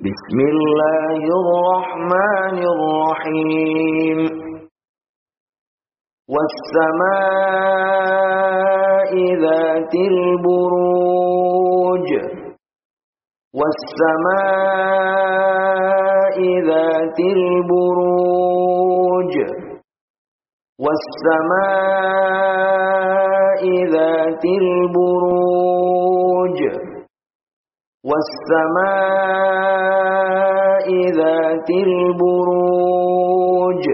بسم الله الرحمن الرحيم. والسماء ذات البروج. والسماء ذات البروج. والسماء ذات البروج. والسماء ذات البروج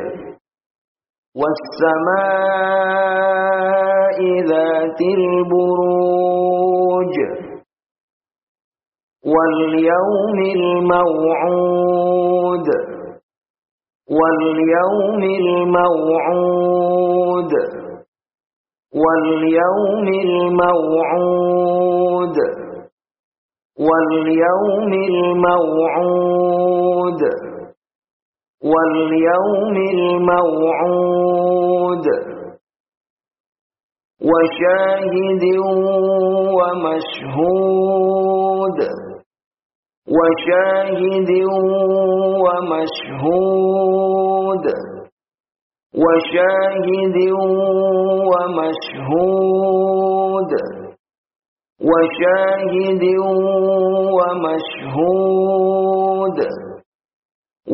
والسماء ذات البروج واليوم الموعود واليوم الموعود واليوم الموعود واليوم الموعود. واليوم الموعود. وشاهد ومشهود. وشاهد ومشهود. وشاهد ومشهود. وشاهد ومشهود.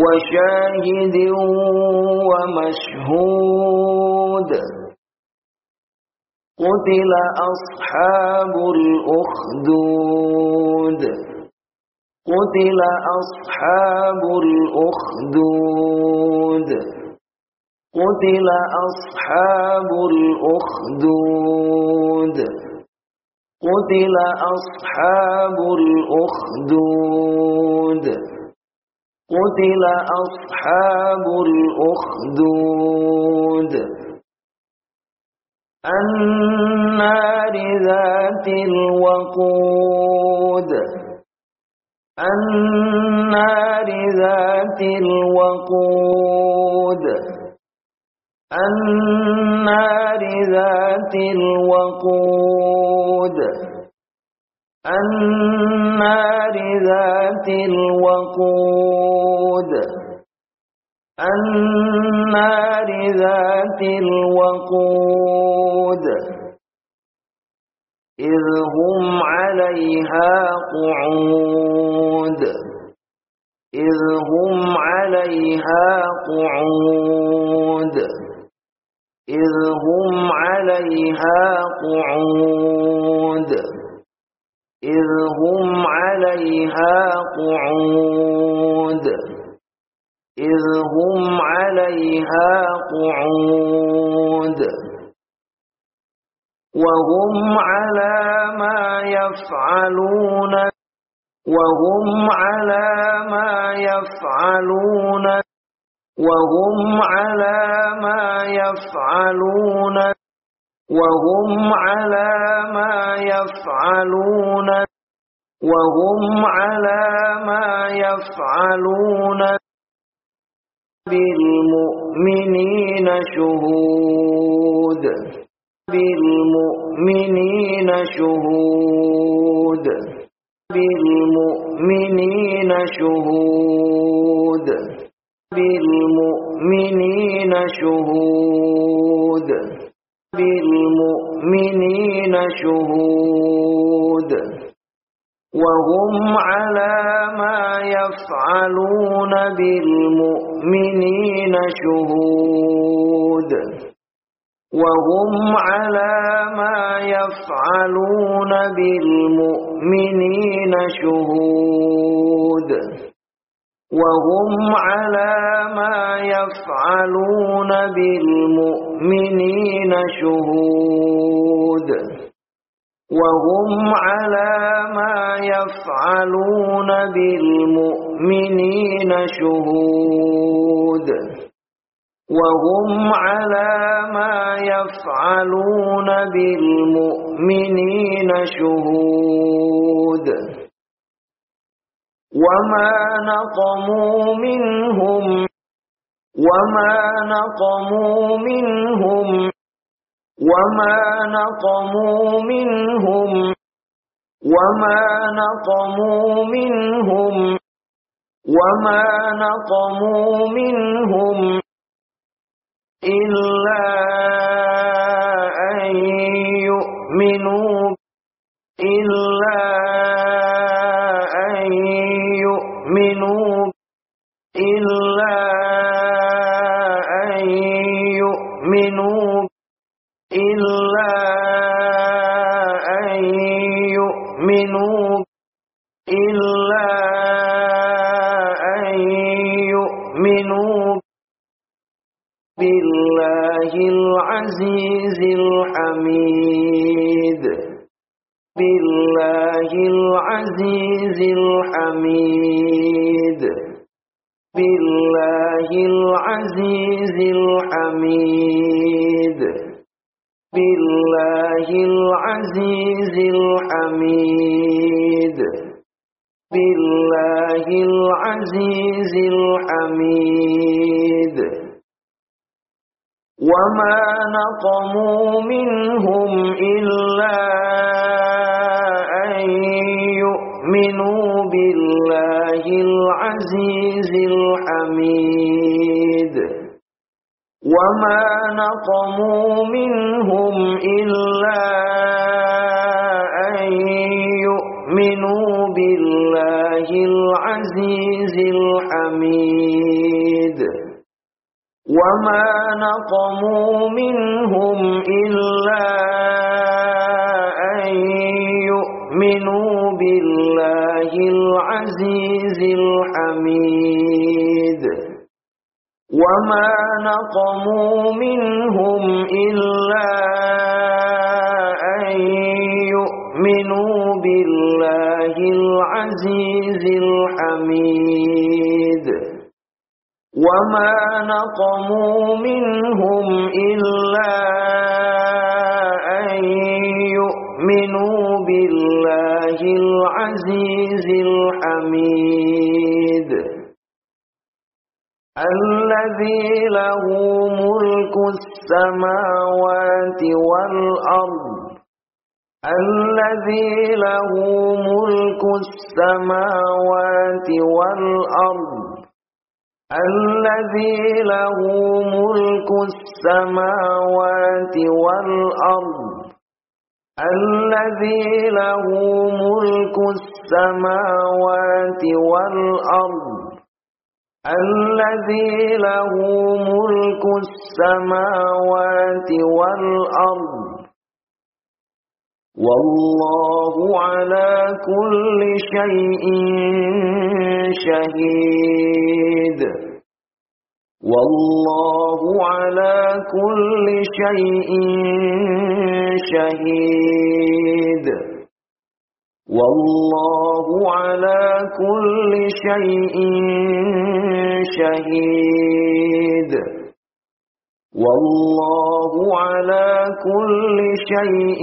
وشاهد ومشهود. قتل أصحاب الأخدود. قتل أصحاب الأخدود. قتل أصحاب الأخدود. قتل أصحاب الأخدود قتل أصحاب الأخدود النار ذات الوقود النار ذات الوقود النار ذات الوقود النار ذات الوقود. النار ذات الوقود. إذ هم عليها قعود. إذ هم عليها قعود. إذ هم عليها قعود إذ هم عليها قعود إذ هم عليها قعود وهم على ما يفعلون وهم على ما يفعلون وهم على ما يفعلون وهم على ما يفعلون وهم على ما يفعلون بالمؤمنين شهود بالمؤمنين شهود بالمؤمنين شهود بالمؤمنين شهود بالمؤمنين شهود وهم على ما يفعلون بالمؤمنين شهود وهم على ما يفعلون بالمؤمنين شهود وهم على ما يفعلون بالمؤمنين شهود. وهم على ما يفعلون بالمؤمنين شهود. وهم على ما يفعلون بالمؤمنين شهود. وما نقموا منهم وما نقموا منهم وما نقموا منهم وما نقموا منهم وما نقموا منهم إلا أن يؤمنوا إلا إلا أن يؤمنوا إلا أن يؤمنوا بالله العزيز الحميد. بالله العزيز الحميد. بالله العزيز الحميد. بالله العزيز الحميد. بالله العزيز الحميد. وما نقموا منهم إلا أن يؤمنوا بالله العزيز الحميد. وما نقموا منهم إلا أن يؤمنوا بالله العزيز الحميد. وما نقموا منهم إلا أن يؤمنوا بالله العزيز الحميد. وما نقموا منهم إلا أن يؤمنوا بالله العزيز الحميد وما نقموا منهم إلا أن يؤمنوا بالله العزيز الحميد الذي له ملك السماوات والأرض. الذي له ملك السماوات والأرض. الذي له ملك السماوات والأرض. الذي له ملك السماوات والأرض. الذي له ملك السماوات والأرض. والله على كل شيء شهيد. والله على كل شيء شهيد. والله على كل شيء شهيد والله على كل شيء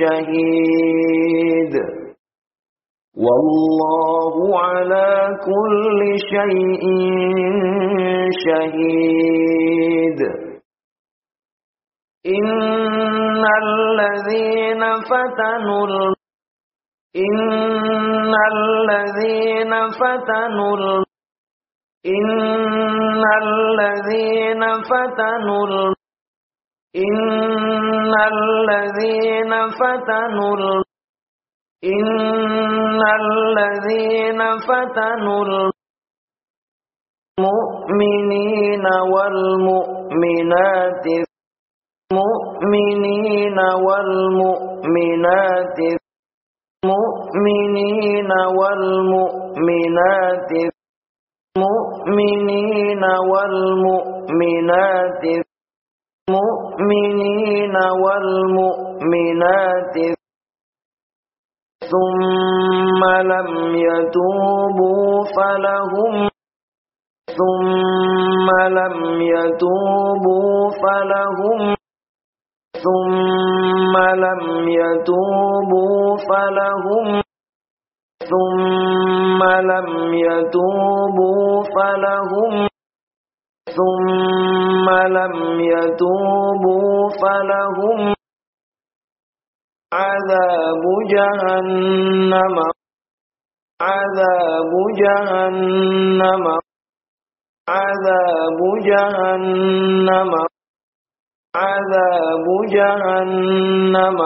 شهيد والله على كل شيء شهيد إن الذين فتنوا. إن الذين فتنوا. إن الذين فتنوا. إن الذين فتنوا. إن الذين فتنوا المؤمنين والمؤمنات مؤمنين والمؤمنات مؤمنين والمؤمنات مؤمنين والمؤمنات مؤمنين والمؤمنات. ثم لم يتوبوا فلهم ثم لم يتوبوا فلهم ثم لم يتوبوا فلهم ثم لم يتوبوا فلهم ثم لم يتوبوا فلهم عذاب جهنم عذاب جهنم عذاب جهنم عذاب جهنم.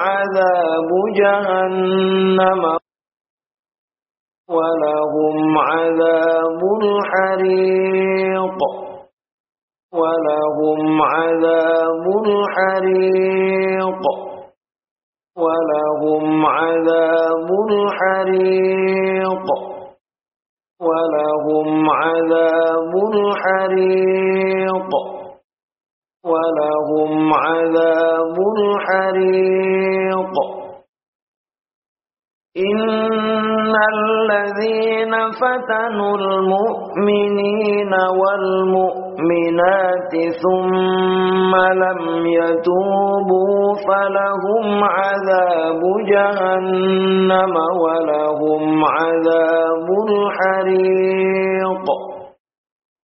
عذاب جهنم. ولهم عذاب الحريق. ولهم عذاب الحريق. ولهم عذاب الحريق. ولهم عذاب الحريق. ولهم عذاب الحريق إن الذين فتنوا المؤمنين والمؤمنات ثم لم يتوبوا فلهم عذاب جهنم ولهم عذاب الحريق.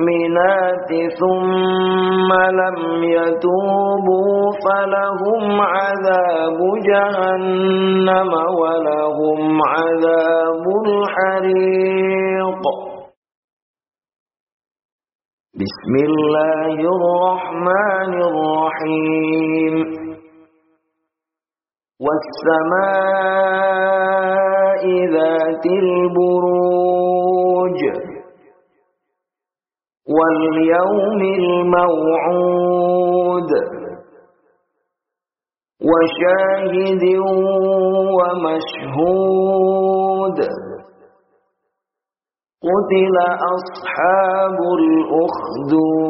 والمؤمنات ثم لم يتوبوا فلهم عذاب جهنم ولهم عذاب الحريق. بسم الله الرحمن الرحيم. والسماء ذات البروج. واليوم الموعود. وشاهد ومشهود. قتل أصحاب الأخدود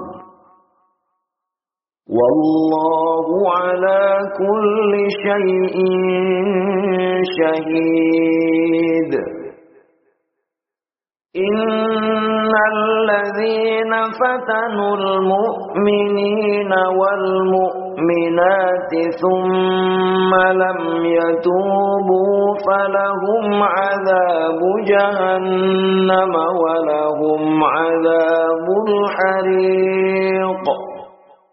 والله على كل شيء شهيد. إن الذين فتنوا المؤمنين والمؤمنات ثم لم يتوبوا فلهم عذاب جهنم ولهم عذاب الحريق.